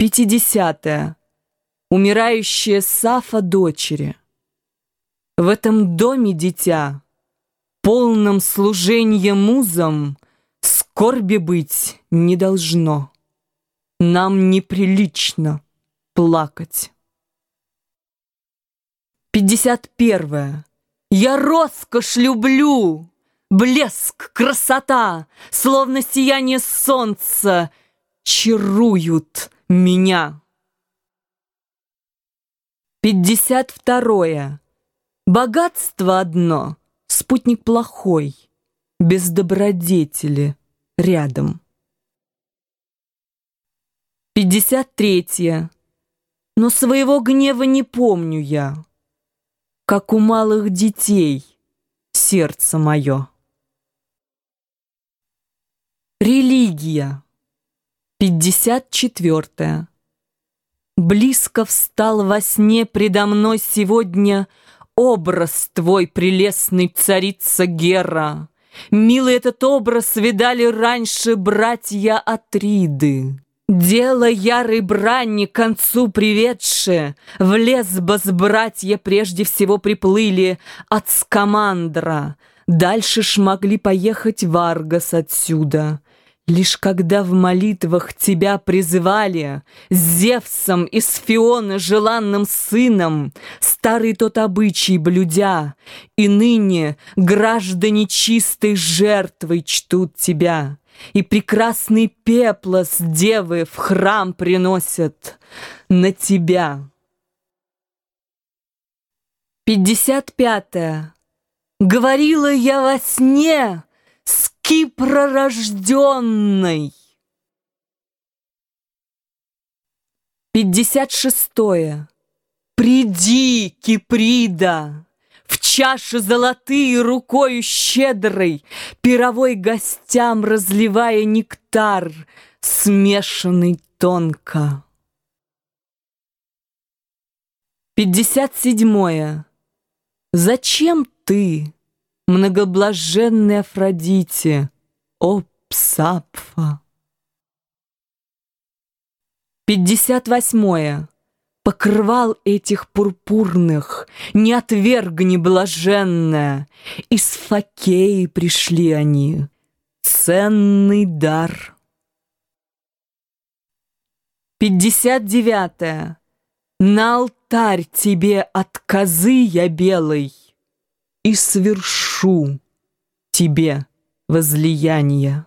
Пятидесятое. Умирающая Сафа дочери. В этом доме дитя, полном служенье музам, скорби быть не должно. Нам неприлично плакать. Пятьдесят первое. Я роскошь люблю, блеск, красота, словно сияние солнца, чаруют меня. Пятьдесят второе. Богатство одно, спутник плохой, без добродетели рядом. Пятьдесят третье. Но своего гнева не помню я, как у малых детей сердце мое. Религия. Пятьдесят четвертое. Близко встал во сне предо мной сегодня Образ твой, прелестный царица Гера. Милый этот образ видали раньше братья Атриды. Дело ярой брани к концу приведшее, В Лесбос братья прежде всего приплыли От Скамандра. Дальше ж могли поехать в Аргос отсюда. Лишь когда в молитвах тебя призывали, С Зевсом и с Фионы желанным сыном, Старый тот обычай блюдя, И ныне граждане чистой жертвой чтут тебя, И прекрасный пеплос девы в храм приносят на тебя. Пятьдесят пятое. Говорила я во сне, Кипророжденной. Пятьдесят шестое. Приди, Киприда, В чаши золотые рукою щедрой, Пировой гостям разливая нектар, Смешанный тонко. Пятьдесят седьмое. Зачем ты, многоблаженной Афродите, о Псапфа. Пятьдесят восьмое. Покрывал этих пурпурных, не отвергни блаженная, Из Факеи пришли они, ценный дар. Пятьдесят девятое. На алтарь тебе от козы я белой и свершу тебе возлияние.